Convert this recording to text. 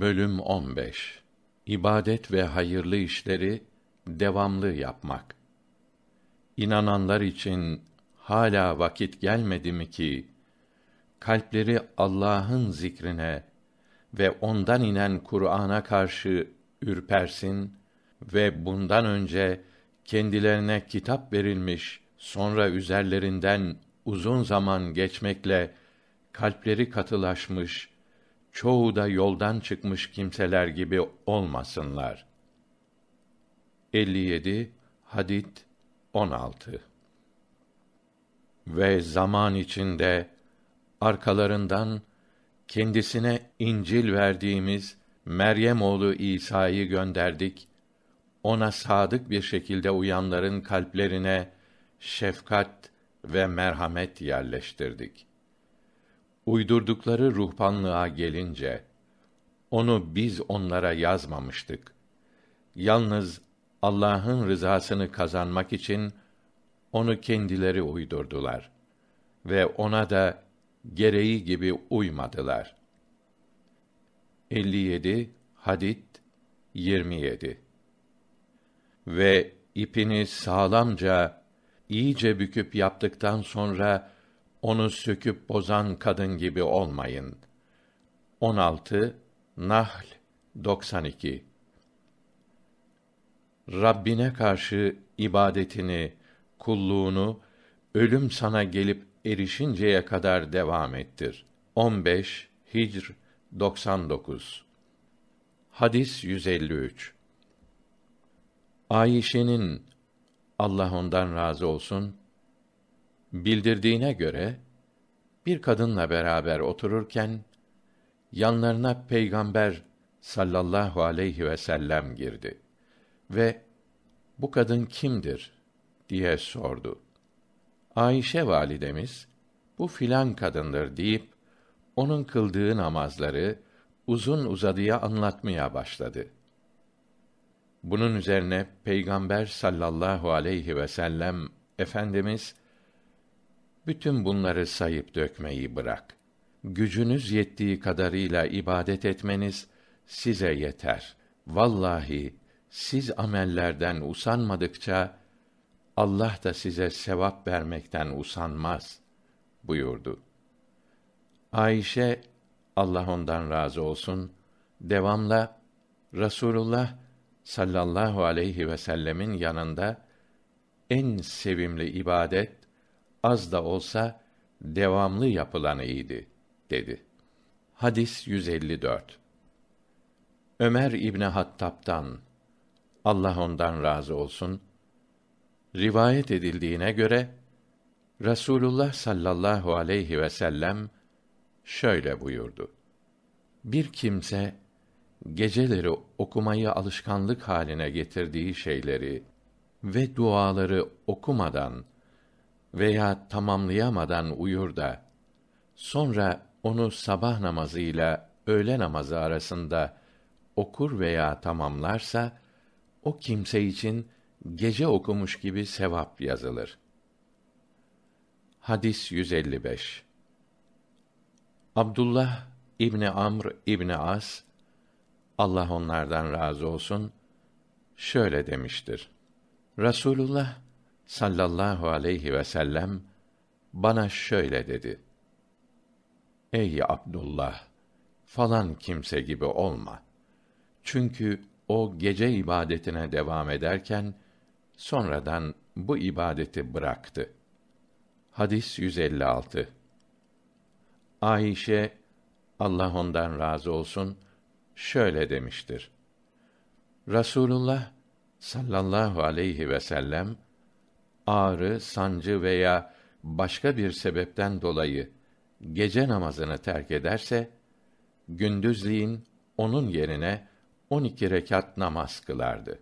Bölüm 15 İbadet ve hayırlı işleri devamlı yapmak. İnananlar için hala vakit gelmedi mi ki kalpleri Allah'ın zikrine ve ondan inen Kur'an'a karşı ürpersin ve bundan önce kendilerine kitap verilmiş, sonra üzerlerinden uzun zaman geçmekle kalpleri katılaşmış, çoğu da yoldan çıkmış kimseler gibi olmasınlar. 57 Hadid 16 Ve zaman içinde arkalarından kendisine İncil verdiğimiz Meryem oğlu İsa'yı gönderdik. Ona sadık bir şekilde uyanların kalplerine şefkat ve merhamet yerleştirdik. Uydurdukları ruhbanlığa gelince onu biz onlara yazmamıştık. Yalnız Allah'ın rızasını kazanmak için onu kendileri uydurdular ve ona da gereği gibi uymadılar. 57 Hadid 27 Ve ipini sağlamca iyice büküp yaptıktan sonra onu söküp bozan kadın gibi olmayın. 16 Nahl 92 Rabbine karşı ibadetini, kulluğunu ölüm sana gelip erişinceye kadar devam ettir. 15 Hicr 99 Hadis 153 Ayşe'nin Allah ondan razı olsun bildirdiğine göre bir kadınla beraber otururken yanlarına peygamber sallallahu aleyhi ve sellem girdi ve bu kadın kimdir diye sordu. Ayşe validemiz bu filan kadındır deyip onun kıldığı namazları uzun uzadıya anlatmaya başladı. Bunun üzerine Peygamber sallallahu aleyhi ve sellem efendimiz bütün bunları sayıp dökmeyi bırak. Gücünüz yettiği kadarıyla ibadet etmeniz size yeter. Vallahi siz amellerden usanmadıkça Allah da size sevap vermekten usanmaz buyurdu. Ayşe Allah ondan razı olsun devamla Rasulullah sallallahu aleyhi ve sellemin yanında en sevimli ibadet az da olsa devamlı yapılanıydı dedi. Hadis 154. Ömer İbni Hattab'dan Allah ondan razı olsun rivayet edildiğine göre Rasulullah sallallahu aleyhi ve sellem şöyle buyurdu. Bir kimse geceleri okumayı alışkanlık haline getirdiği şeyleri ve duaları okumadan veya tamamlayamadan uyur da sonra onu sabah namazıyla öğle namazı arasında okur veya tamamlarsa o kimse için gece okumuş gibi sevap yazılır. Hadis 155 Abdullah İbni Amr İbni As Allah onlardan razı olsun şöyle demiştir. Rasulullah sallallahu aleyhi ve sellem bana şöyle dedi. Ey Abdullah, falan kimse gibi olma. Çünkü o gece ibadetine devam ederken sonradan bu ibadeti bıraktı. Hadis 156. Ayşe Allah ondan razı olsun şöyle demiştir. Rasulullah sallallahu aleyhi ve sellem ağrı, sancı veya başka bir sebepten dolayı gece namazını terk ederse gündüzliğin onun yerine on iki rekat namaz kılardı.